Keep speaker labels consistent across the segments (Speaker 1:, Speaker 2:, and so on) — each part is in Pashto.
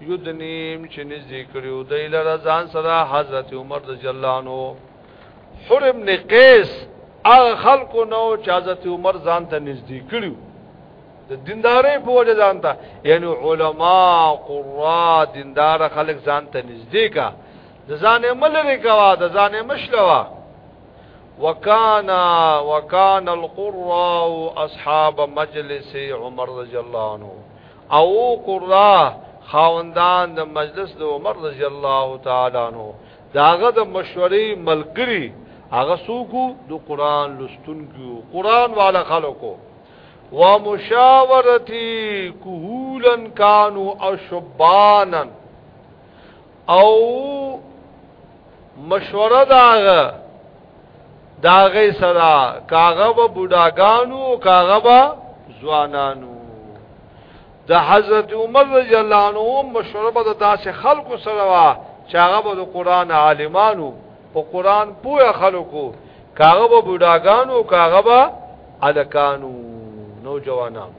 Speaker 1: یدنیم چې نږدې کړیو د لره ځان سره حضرت عمر رضی الله عنه حر ابن قیس هغه خلکو نو چې حضرت عمر ځان ته نږدې کړیو د دیندارې په وجه ځان ته یعنی علما قرا دیندار خلک ځان ته نږدې کا د ځانې ملری کوا د ځانې مشلوا وکانا وکانا القراء اصحاب مجلس عمر رضی الله عنه او قرا خاوندان د مجلس د عمر رضی الله تعالی عنہ داغه د مشورې ملګری هغه سوکو د قران لستونکو قران والا خلکو ومشاورتی کوهولن کانو او شبانن او مشوره داغه داغه سره کاغه به بډاګانو کاغه به ځوانانو د حضرت عمر رضی الله عنه مشوره به داسې خلکو سره وا چې هغه به د قران عالمانو په قران پوهه خلکو کاغه به بډاګانو کاغه به الکانو نوجوانانو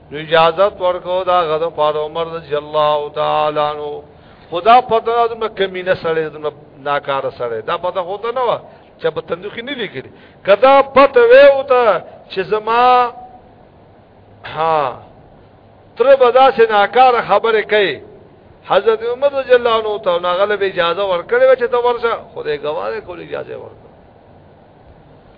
Speaker 1: نو اجازه ورکو دا غد پر عمر رضی الله تعالی عنہ خدا پته زما کمینه سره زما ناکار سره دا پته هوته نه و چې په تندوخ نه لیکل کدا پته وې او ته چې زما ها تر بدا سه ناکار خبره کوي حضرت عمر رضی الله عنه ته ناغله به اجازه ورکړې چې ته ورشه خدای ګواهه کول اجازه ورکړه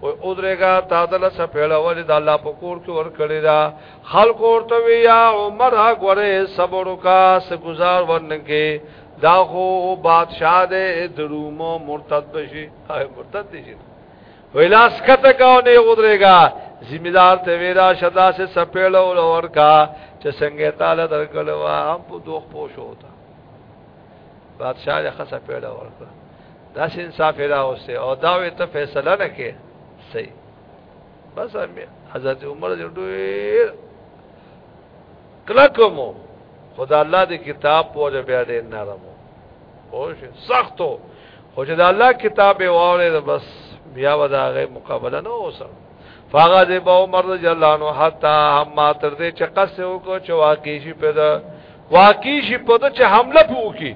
Speaker 1: او اودرګه تا دل سپېړه ول د الله په کور کې ور کړی دا خلق ورته وی یا عمر غره صبر کا سگزار ورنګي دا خو بادشاہ دې درومو مرتد بشي هاي مرتد دي شي ویلاس کته کاو نه اودرګه ذمہ دار ته ویرا شدا سے سپېړه ول ور کا چې څنګه تعالی درکلو هم په دوخ پوښو تا بادشاہ یې خسه پیړه ورکړه دا سین صافرا اوسه او دا وی ته فیصله نه کې صحیح بس حضرت عمر جو ډیر کلکمو خدا الله دې کتاب پوره بیا دې نرمو او سختو خو چې د الله کتاب یې واورې بس بیا وداغه مقابله نه اوسه فاغا دې به عمر رضی الله عنه حتا هم ما تر دې چې قصه وکړو چې واقعي شي په دا واقعي شي په دا چې حمله وکړي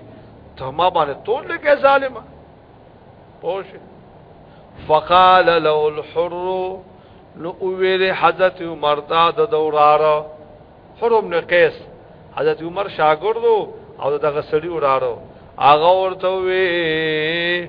Speaker 1: ته ما باندې تور لګې ظالما پوه فقال له الحر نو ویل حضرت عمر دا د دوراره حرم نه قیس حضرت عمر شاګردو او دغه سړی وراره هغه ورته وی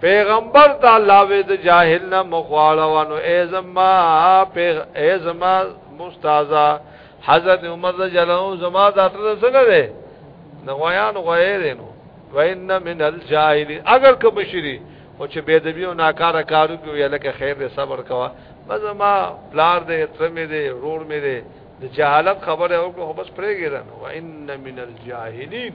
Speaker 1: پیغمبر د الله وې د جاهل نه مخواړه وانو ای زما پیغ ای زما مستازا حضرت عمر رضی الله عنه زما د اتر څنګه ده نو غیان غیر نو وان من الجاهل اگر که بشری او چې بے ادبی او ناکاره کارو کې ویل کې خیر دې صبر کوا بس ما پلار دې تر مې دې رور مې دې د جهالت خبره او کو بس پرېږي رانه وان من الجاهلین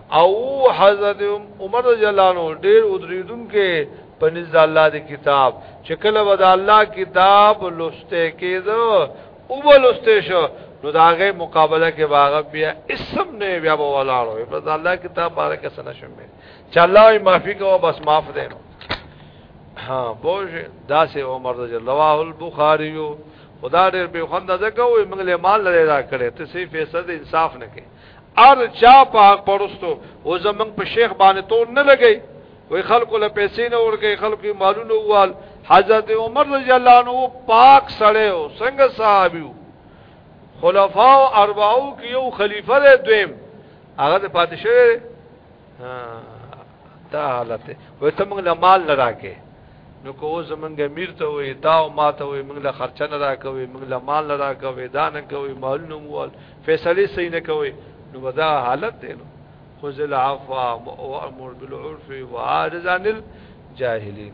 Speaker 1: او حضرت عمر رضی الله عنه ډیر ودریدون کې پنځ د الله د کتاب چې کله به د الله کتاب لوسته کېدو او ولوسته شو نو دا غي مقابله کې باغ بیا اسم نه بیا به ولاړو په د الله کتاب باندې کې سن شوم چې الله یې معافي کوو بس معاف دی نو ها بوج دا سه عمر رضی الله رواه البخاری خدا دې به خوند ځکه وي موږ له مال لري را کړې ته سي فیصد انصاف نه کې ار چا په حق پرستو او زمنګ په شیخ باندې تور نه لګي وای خلکو له پیسې نه ورګي خلکو مالونه وال حضرت عمر رضی الله عنه پاک سره او څنګه صحابیو خلفاو اربعو کې یو خلیفہ دی دویم هغه د پادشاه دا حالت وي ته موږ له مال نه راکې نو کو زمونږ امیر ته وي تا او ما ته وي موږ له خرچه نه راکوي موږ له مال نه راکوي دا نه کوي مال نو مول فیصله صحیح نه کوي نو دا حالت دی نو خذ العفو وامر بالعرف وعارض عن الجاهلين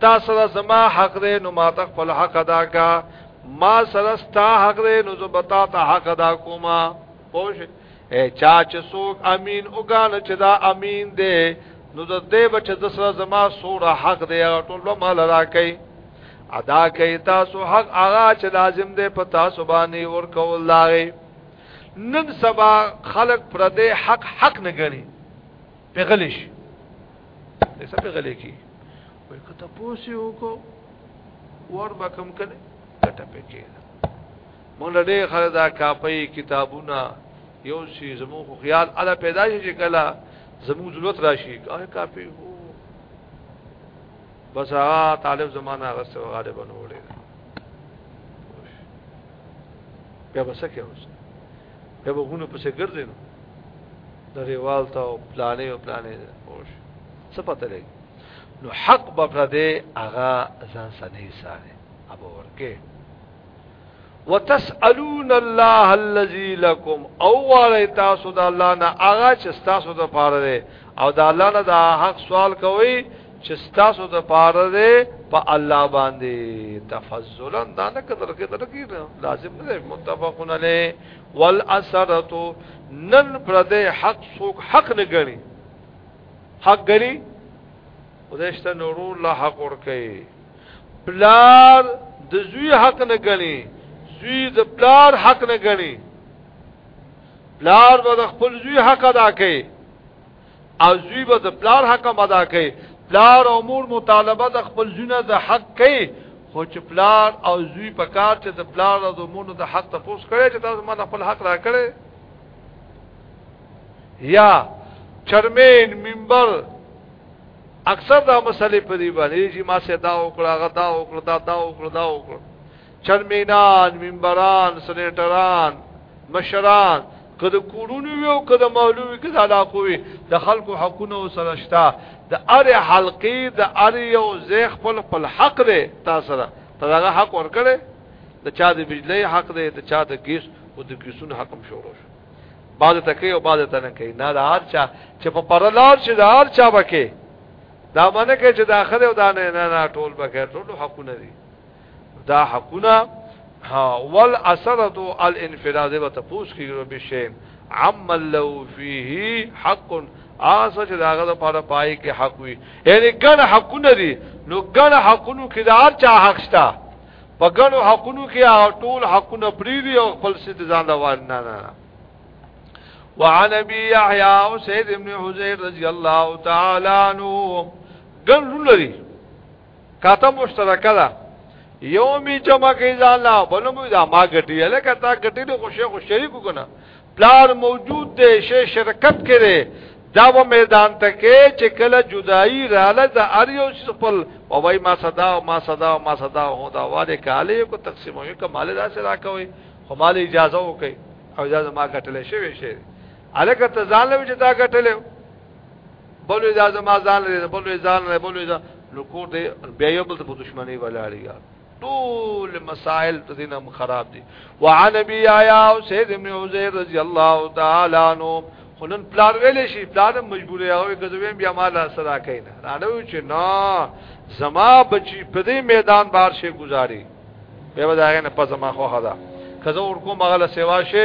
Speaker 1: تا سره زما حق دی نو ما ته خپل حق ادا کا ما سره ستا حق دی نو زه به تا ته حق ادا کوم پوه شئ اے چا چې څوک امین وګاله چې دا امین دی نو د دې بچ د سره زما سوره حق دی ټول مال راکې ادا کوي تاسو حق هغه چې لازم دی په تاسو باندې ور کول لاغې نن سبا خلق پر دې حق حق نه غني پغلی شي څه پغلی کی وای کته پوسی وکړو ور به کم کړي کته پکې مونږ ډېر خلک دا کاپي کتابونه یو شی زمو خو خیال اله پیدا شي چې کله زمو ضرورت راشي هغه کاپي هو بس هغه طالب زمانہ غسه غالبا وړي بیا بسکه اوس بیا به غونو پسې ګرځي نو نړیوال ته او پلانې او پلانې خوش څه پته لګي نو حق بقره دې هغه ځان سنې ساره ابو ورکه وتسالون الله الذي لكم او وړی تاسو د الله نه هغه چې تاسو د پاره او د الله نه د حق سوال کوي چې تاسو د پاره ده په الله باندې تفضلا دا نه کتل کې تل کې لازم نه متفقون علی والاسرت نن پر دې حق سوق حق نه غني حق غني ودشت نورور لا حق ور کوي بلار د زوی حق نه غني زوی د بلار حق نه غني بلار به خپل زوی حق ادا کوي او زوی به د پلار حق ادا کوي پلار او مور مطالبه د خپل زونه د حق کوي خو چې پلار او زوی په کار چې د پلار او د مور د حق تفوس کړي چې تاسو ما خپل حق را کړي یا چرمین منبر اکثر دا مسلې په دی باندې چې ما سه دا وکړه غدا وکړه دا دا وکړه دا وکړه چرمینان منبران سنیټران مشران که د کورونو وي او که د محلو وي که د علاقو وي د خلکو حقونه سره شته د ار حلقې د ار یو زی خپل خپل حق دی تا سره ته دغه حق ورکړي د چا د بجلی حق دی د چا د ګیس او د ګیسونو حق هم شروع شو بعد ته کوي او بعد ته نه کوي نه د هر چا چې په پرلار چې د هر چا بکې دا باندې کې چې داخله او دا نه نه ټول بکې ټول حقونه دي دا حقونه ول اثرت الانفراد و تفوس کی رب شی عم لو فيه حق آس چې داغه لپاره پای کې حق وي یعنی ګڼ حقونه دي نو ګڼ حقونو کې دار چا حق شته په ګڼو حقونو کې ټول حقونه پریری او خپل سید ځان روان نه نه وعن ابي يحيى او سيد ابن حزير رضي الله تعالى عنه ګن لري کاته مشترکه ده یو می جمع کوي ځان لا بل مو دا ما ګټي لکه تا ګټي له خوشي خو شریکو کنه پلار موجود دی شي شرکت کړي دا و میدان ته کې چې کله جدائی رااله د ار یو خپل او وای ما صدا او ما صدا او ما صدا هو دا واده کاله کو تقسیم وي کمال دا سره راکوي خو مال اجازه وکي او اجازه ما ګټلې شوی شي الکه ته ځان له چې دا ګټلې بلوی دا زما ځان لري بلوی ځان لري بلوی ځان نو کور دې بیا یو بل ته په دشمنی ولاړی ټول مسائل ته دینم خراب دي وعن ابي يا سيد ابن عزير رضي الله تعالى عنه خلن پلان ویل شي پلان مجبور یا وي غزویم بیا مال سره کین رانه و چې نا زما بچی په دې میدان بار شي گزاري به وداغه نه پزما خو خدا کزه ور کوم غل سیوا شي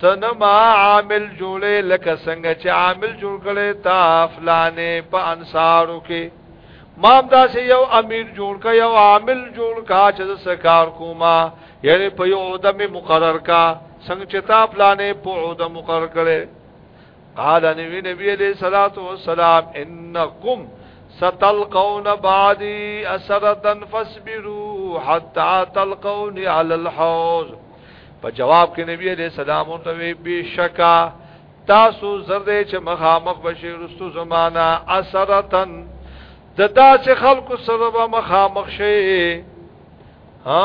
Speaker 1: ته نه ما عامل جوړې لکه څنګه چې عامل جوړ کړي تا فلانه په انصارو کې ما دا سه یو امیر جوړ کا یو عامل جوړ کا چې سکار کوما یعنی په یو عدم مقرر کا څنګه چې تا فلانه په عدم مقرر کړي قال نبی نبی علیہ الصلوۃ والسلام انکم ستلقون بعدی اسرتا فاصبروا حتى تلقوني على الحوض په جواب کې نبی عليه السلام ته وی بشکا تاسو زرده چې مخامخ بشي رستو زمانہ اسرتا د داسې خلکو سره مخامخ شي ها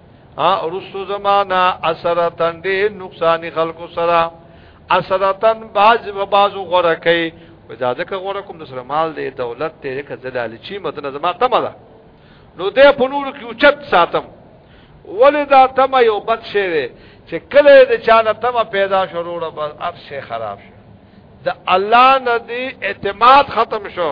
Speaker 1: ا ورستو زمانہ اثرتن دې نقصان خلق سره اثرتن باز و باز غره کوي وځاده که غره کوم د سره مال دې دولت دې که زلال چی مدنه زما تمه ده نو دې په نور کې اوچت ساتم ولې دا تمه یو بد شی دی چې کله د چانه تمه پیدا شروع را بس هر شی خراب شي د الله نه دی اعتماد ختم شو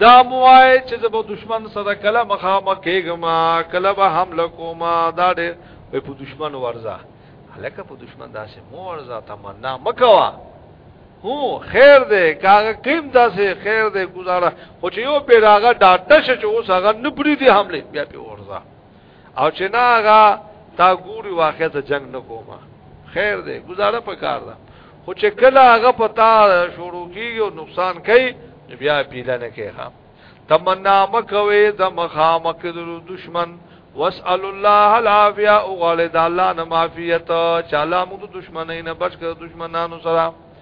Speaker 1: دا موای چې زه به دشمن سره کله مخامخ کېږم کله به حمله کوم دا دې په دشمن ورځه هلکه په دشمن داسې مو ورځه تمنا مکوا هو خیر دې کاغه قیم داسې خیر دې گزاره خو چې یو پیراغه ډاټه شې چې اوس هغه نپری دي حمله بیا په ورځه او چې نه هغه تا ګوري واقع ته جنگ نه کوما خیر دی گزاره په کار ده خو چې کله هغه پتا شروع کیږي او نقصان کوي بیا پیله نه کوي ها تمنا مکوي د مخامک دشمن واسال الله العافيه او غالد الله نه معافیت چاله موږ دشمنین بچ کړ دشمنانو سره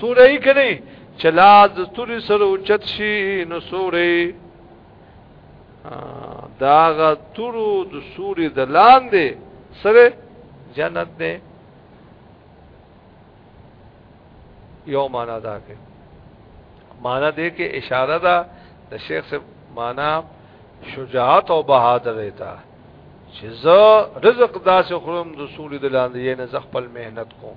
Speaker 1: سورې کني چې لاس د ستوري سره اوچت شي نو سورې داغه تورو د سوري د لاندې سره جنت دی یو معنا دا کې معنا دې کې اشاره ده د شیخ سے معنا شجاعت او بہادر دیتا چې زه رزق داسې خورم د سوري د لاندې نه زه خپل مهنت کوم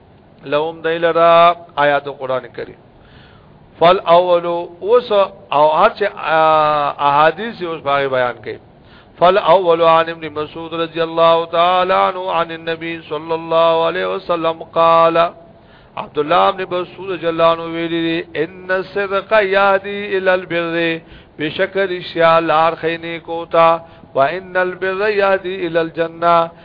Speaker 1: لهم دیلرا آیات قران کریم فل اول اوس او هر چې احادیث اوس باغ بیان کړي فل اول عن ابن مسعود رضی الله تعالی عنہ عن النبي صلی الله علیه وسلم قال عبد الله ابن مسعود جلانو ویلي ان الصدق يهدي الى البر بشکر شیا لار خینه کوتا وان البر يهدي الى الجنه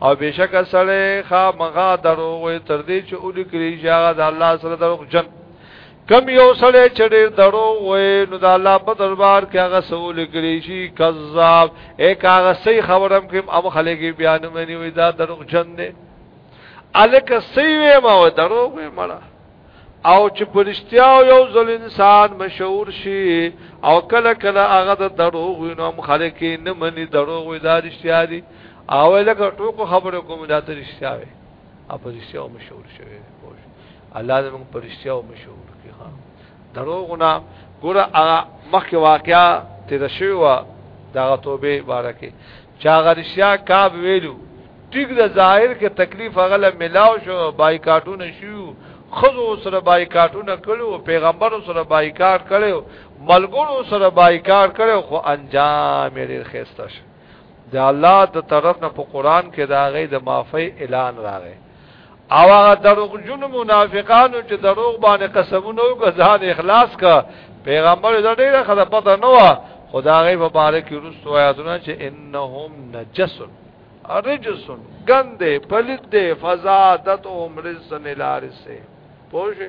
Speaker 1: او بشک سړی خامغا درو وي تر دې چې اونې کړی شاغه د الله سره درو جن کم یو سړی چې ډېر درو وي نو د الله په دربار کې هغه سول کړی شي کذاب اے کاغه صحیح خبرم کې ام خلک بیان مې نه وي دا درو جن دی الک سیوی ما و درو مې مړه او چې پرشتیا یو ځل انسان مشهور شي او کله کله هغه د دروغ وینم خلک نه مني دروغ وي دا رښتیا دي او لکه ټوکو خبره کوم دا ته رښتیا وي او پرشتیا مشهور شوی الله دې موږ پرشتیا مشهور کړي ها دروغ نه ګوره مخکې واقعیا تیر شوی و دا توبه بارکه چا غرشیا کاب ویلو ټیک د ظاهر کې تکلیف غل ملاو شو بایکاټونه شو خزو سره بایکاټونه کړو پیغمبر سره بایکاټ کړو ملګرو سره بایکاټ کړو خو انجام یې ډیر خسته شو د الله د طرف نه په قران کې دا غي د معافی اعلان راغی او هغه دروغجن منافقانو چې دروغ باندې قسمونه وکړ ځان اخلاص کا پیغمبر دا ډیره خبره پته نه و خدا غي مبارک رسو آیاتونه چې انهم نجس رجس غنده پلید ده فزادتهم رسن الارسه پوه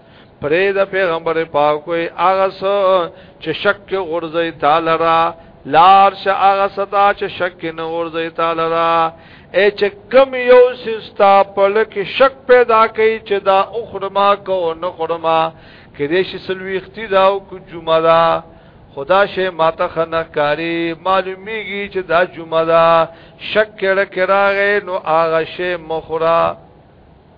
Speaker 1: پرې د پیغمبر پاک کوئی هغه سو چې شک غورځي تعالی را لار شه هغه ستا چې شک نه غورځي تعالی را اے چې کم یو سستا پلک شک پیدا کوي چې دا اخرما کو نه خرما کې دې شي سلويختی دا او کو جمعه دا خدا شه ماته خنه کاری معلومیږي چې دا جمعه دا شک کړه کراغه نو هغه شه مخرا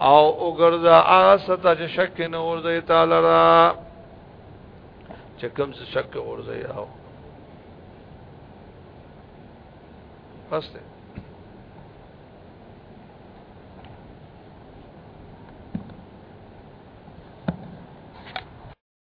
Speaker 1: او وګرځا هغه ستا چې شک نه ورځي تعالی را چې کوم څه شک ورځي او بس ده